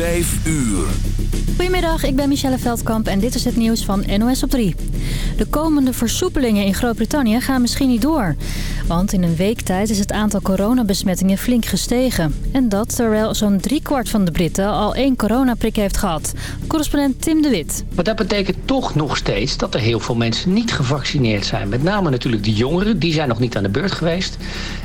Vijf uur. Goedemiddag, ik ben Michelle Veldkamp en dit is het nieuws van NOS op 3. De komende versoepelingen in Groot-Brittannië gaan misschien niet door. Want in een week tijd is het aantal coronabesmettingen flink gestegen. En dat terwijl zo'n driekwart van de Britten al één coronaprik heeft gehad. Correspondent Tim de Wit. Maar dat betekent toch nog steeds dat er heel veel mensen niet gevaccineerd zijn. Met name natuurlijk de jongeren, die zijn nog niet aan de beurt geweest.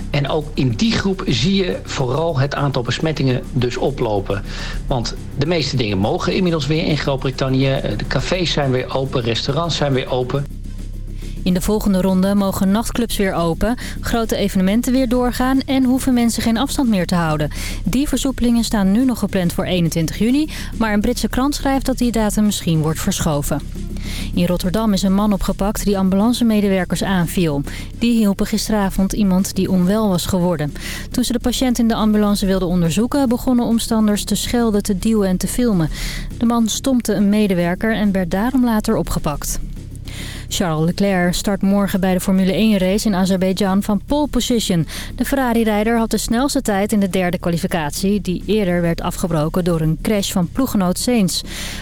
En ook in die groep zie je vooral het aantal besmettingen dus oplopen. Want de meeste dingen mogen inmiddels weer in Groot-Brittannië. De cafés zijn weer open, restaurants zijn weer open. In de volgende ronde mogen nachtclubs weer open, grote evenementen weer doorgaan en hoeven mensen geen afstand meer te houden. Die versoepelingen staan nu nog gepland voor 21 juni, maar een Britse krant schrijft dat die datum misschien wordt verschoven. In Rotterdam is een man opgepakt die ambulancemedewerkers aanviel. Die hielpen gisteravond iemand die onwel was geworden. Toen ze de patiënt in de ambulance wilden onderzoeken... begonnen omstanders te schelden, te duwen en te filmen. De man stompte een medewerker en werd daarom later opgepakt. Charles Leclerc start morgen bij de Formule 1-race in Azerbeidzjan van pole position. De Ferrari-rijder had de snelste tijd in de derde kwalificatie... die eerder werd afgebroken door een crash van ploeggenoot Sainz.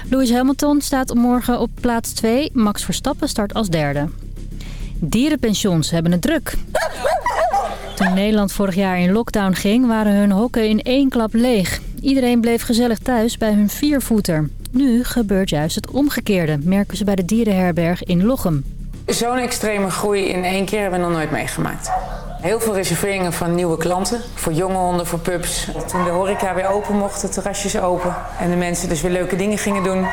Lewis Hamilton staat morgen op plaats 2. Max Verstappen start als derde. Dierenpensions hebben het druk. Toen Nederland vorig jaar in lockdown ging, waren hun hokken in één klap leeg. Iedereen bleef gezellig thuis bij hun viervoeter. Nu gebeurt juist het omgekeerde, merken ze bij de dierenherberg in Lochem. Zo'n extreme groei in één keer hebben we nog nooit meegemaakt. Heel veel reserveringen van nieuwe klanten. Voor jonge honden, voor pups. Toen de horeca weer open mocht, de terrasjes open. En de mensen dus weer leuke dingen gingen doen.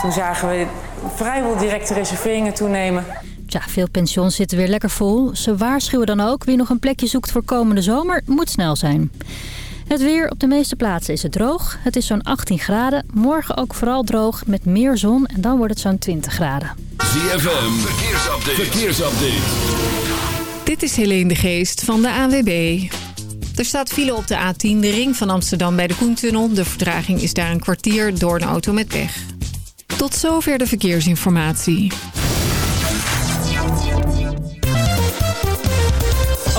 Toen zagen we vrijwel directe reserveringen toenemen. Ja, veel pensions zitten weer lekker vol. Ze waarschuwen dan ook, wie nog een plekje zoekt voor komende zomer, moet snel zijn. Het weer op de meeste plaatsen is het droog. Het is zo'n 18 graden. Morgen ook vooral droog met meer zon en dan wordt het zo'n 20 graden. ZFM, verkeersupdate. verkeersupdate. Dit is Helene de Geest van de AWB. Er staat file op de A10, de ring van Amsterdam bij de Koentunnel. De vertraging is daar een kwartier door een auto met pech. Tot zover de verkeersinformatie.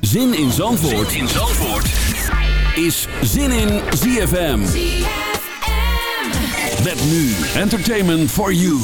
Zin in Zandvoort, zin in Zandvoort. is Zin in ZFM. Met nu Entertainment for You.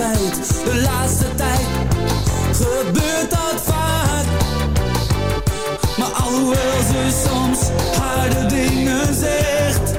De laatste tijd gebeurt dat vaak. Maar alhoewel ze soms harde dingen zegt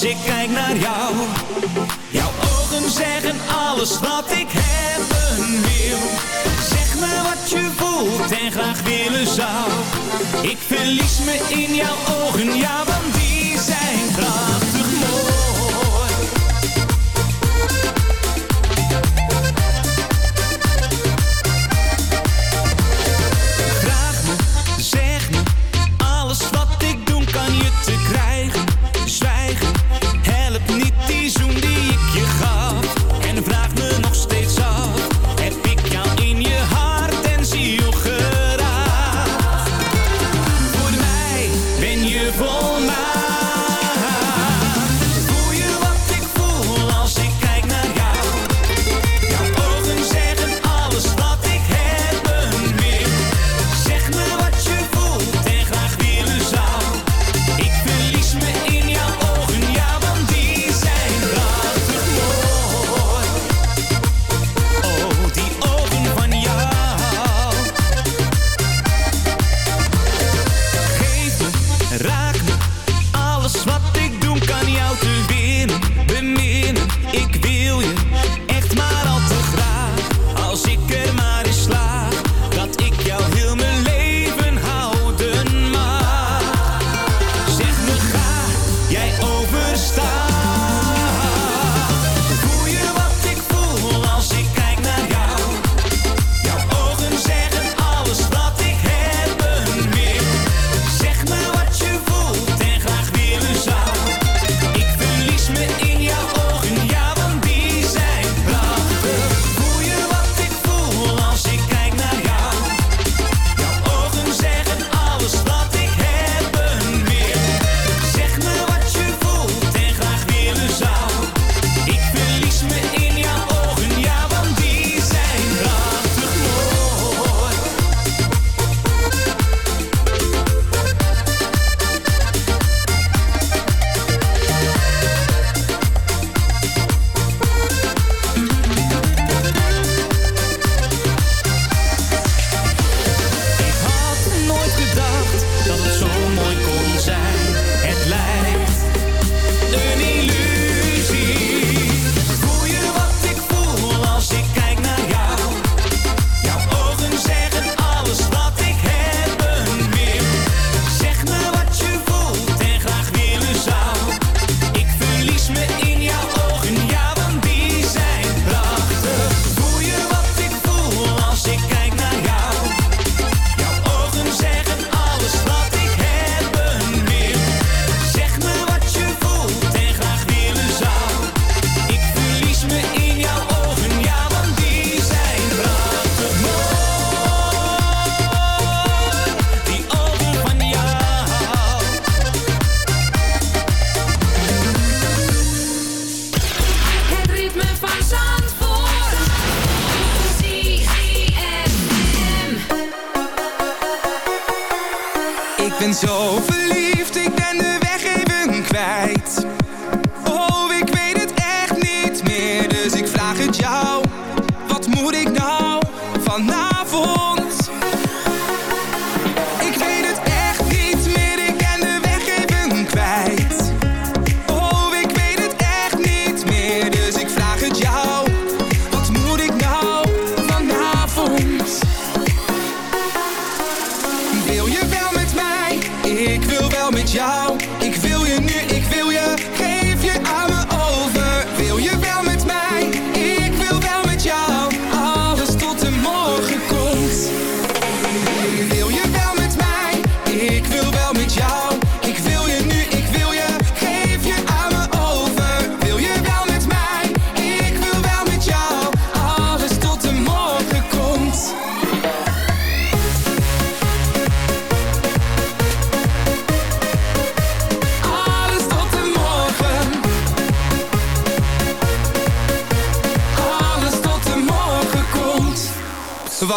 Dus ik kijk naar jou. Jouw ogen zeggen alles wat ik hebben wil. Zeg me wat je voelt en graag willen zou. Ik verlies me in jouw ogen, ja want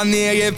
wanneer je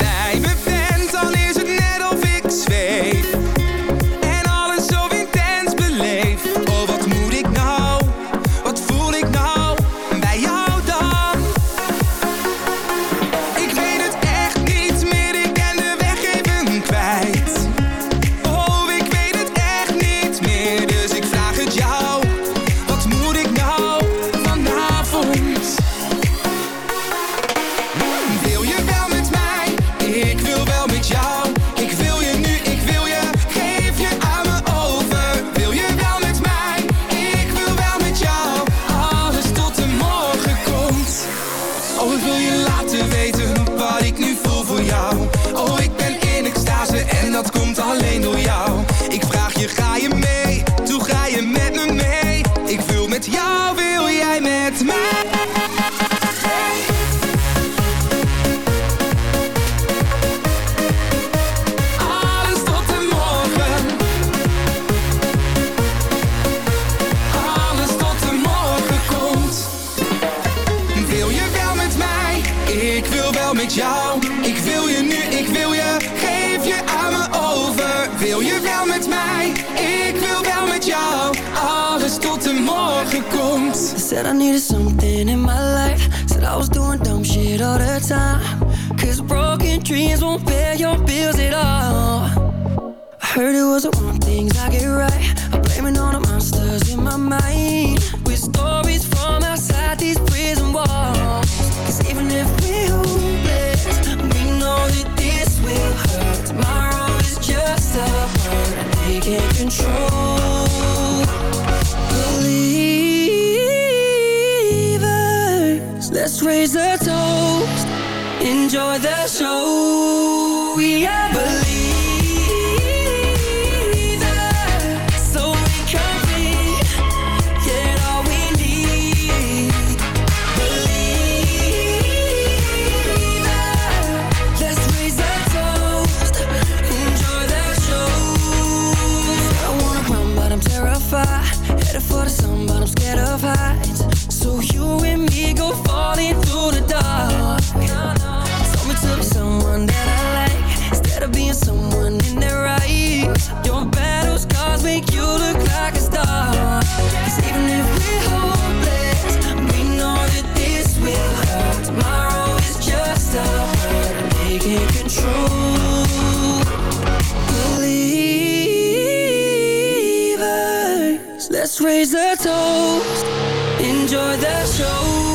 control. Believers Let's raise a toast. Enjoy the show.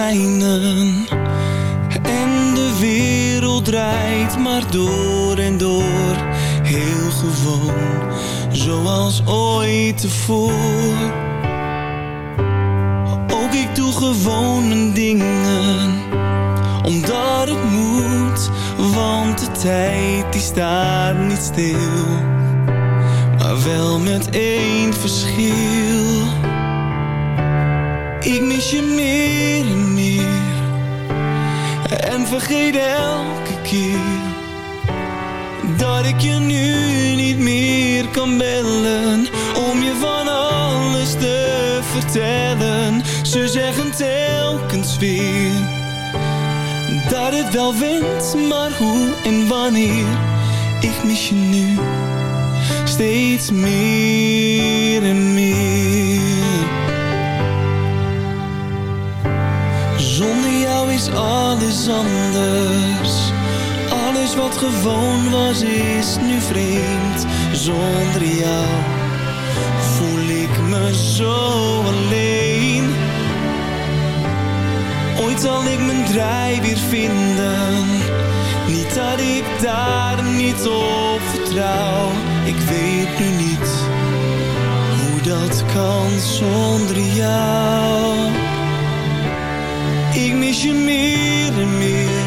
Weer Ik mis je nu Steeds meer en meer Zonder jou is alles anders. Alles wat gewoon was is nu vreemd. Zonder jou voel ik me zo alleen. Ooit zal ik mijn draai weer vinden. Niet dat ik daar niet op vertrouw. Ik weet nu niet hoe dat kan zonder jou. Ik mis je meer en meer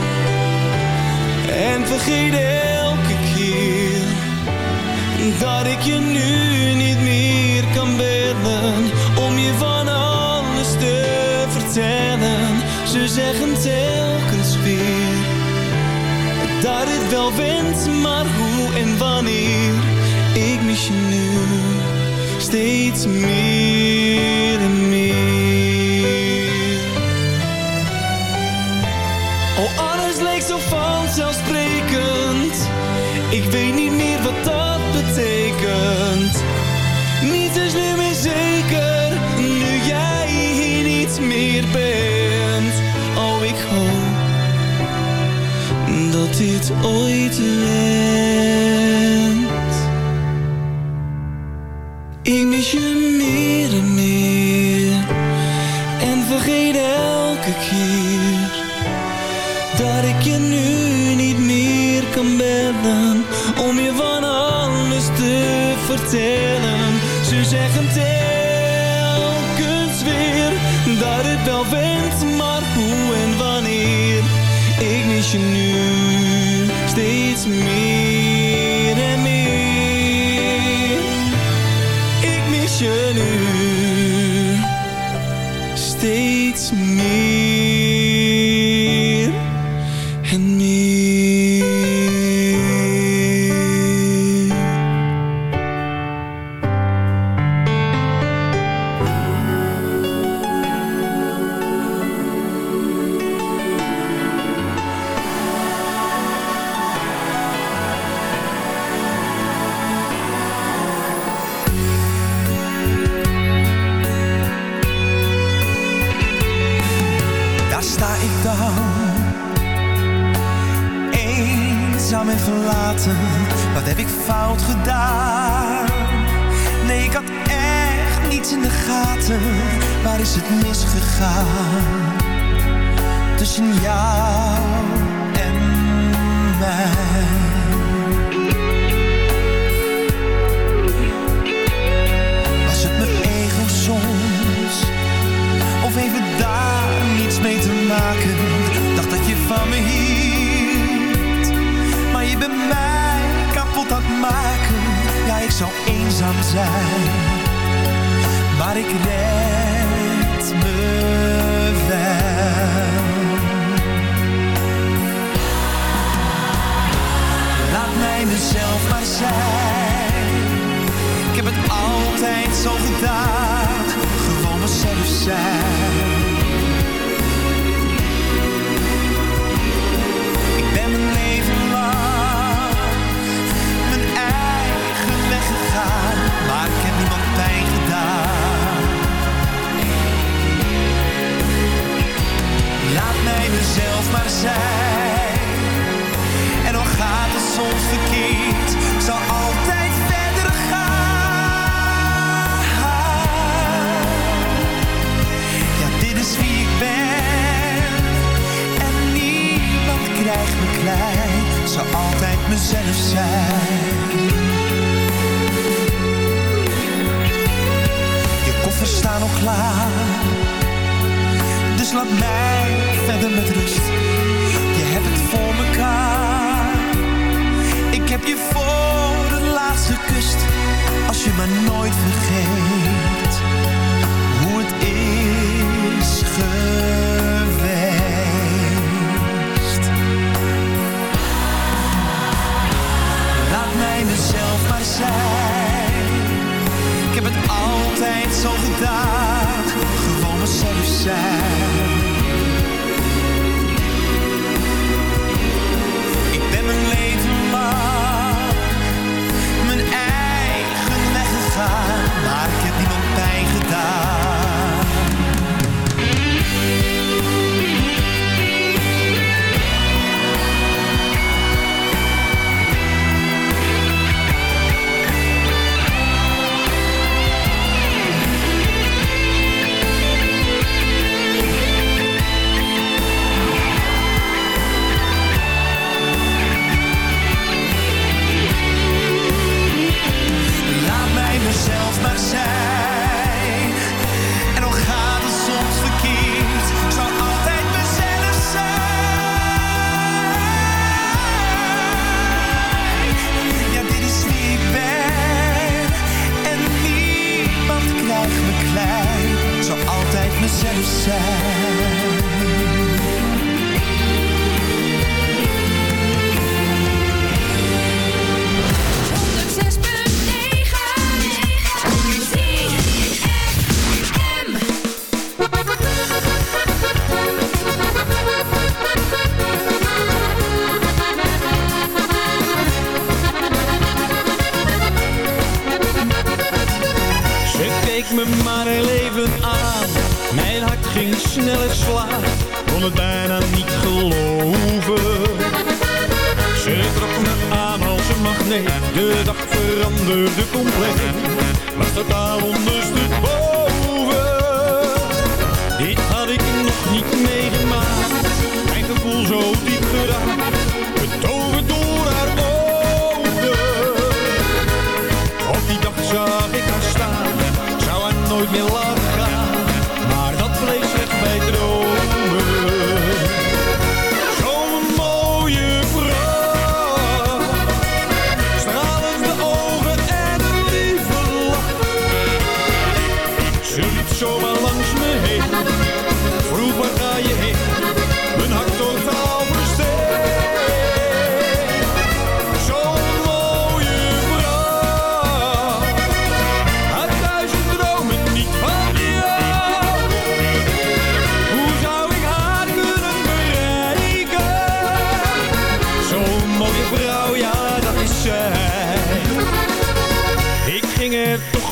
En vergeet elke keer Dat ik je nu niet meer kan bellen Om je van alles te vertellen Ze zeggen weer Het wel went, maar hoe en wanneer Ik mis je nu steeds meer en meer Oh, alles leek zo vanzelfsprekend. Ik weet niet meer wat dat betekent. Niets is nu meer zeker, nu jij hier niet meer bent. Oh, ik hoop dat dit ooit wendt. Ik mis je meer en meer. En vergeet elke keer dat ik je nu niet meer kan bellen Om je van alles te vertellen Ze zeggen telkens weer Dat het wel went, maar hoe en Ik mis je nu steeds meer en meer. Ik mis je nu steeds meer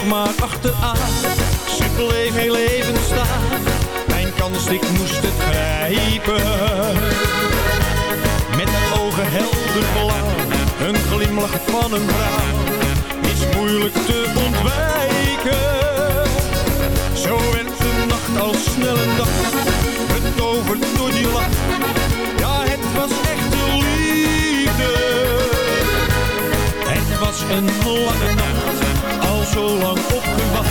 maar achteraan. Ze bleef heel even staan. Mijn kans, ik moest het grijpen. Met ogen helder blauw, een glimlach van een vrouw. Is moeilijk te ontwijken. Zo werd de nacht al snel een dag. Betoverd door die lach. Ja, het was echte liefde. Het was een lange zo lang opgewacht.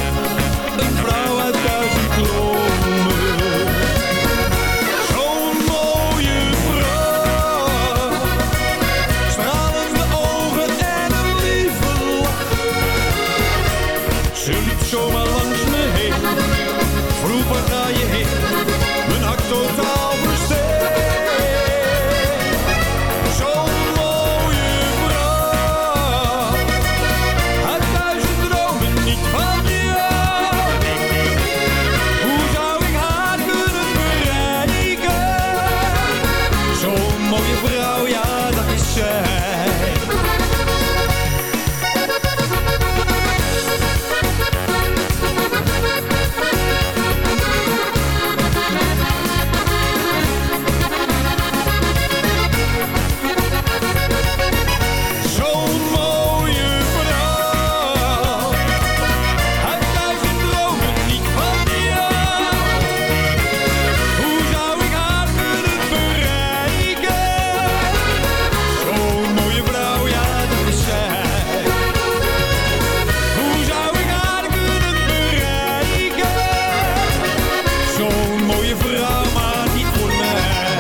Mooie vrouw, maar niet voor mij.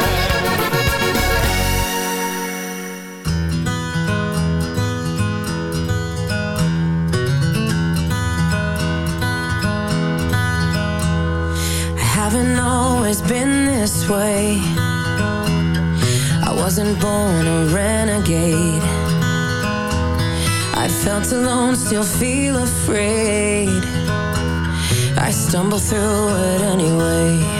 I haven't always been this way. I wasn't born a renegade. I felt alone, still feel afraid. I stumble through it anyway.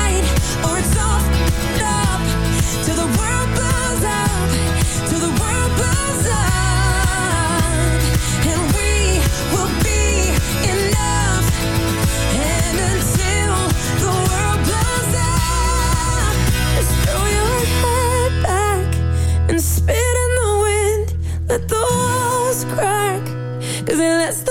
Cause it lets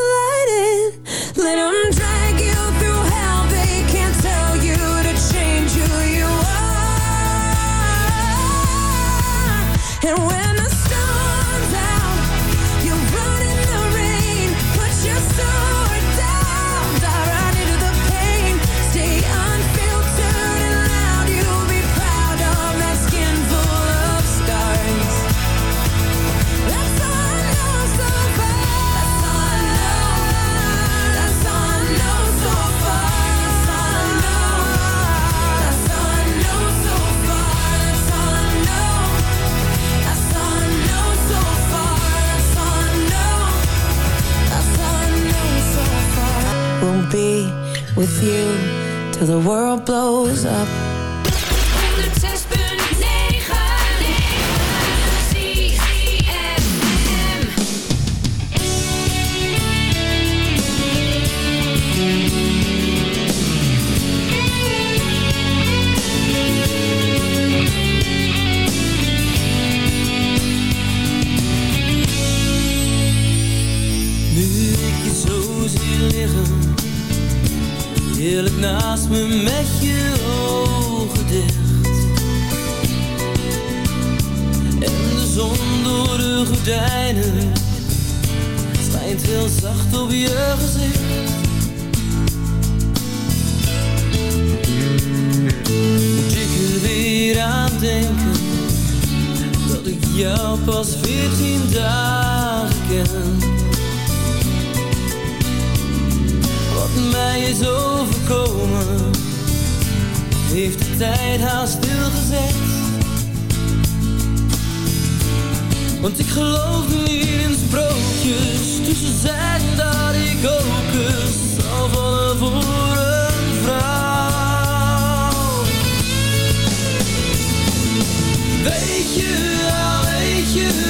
haast stilgezet. Want ik geloof niet in sprookjes, dus ze zeiden dat ik ook eens zal voor een vrouw. Weet je, al weet je.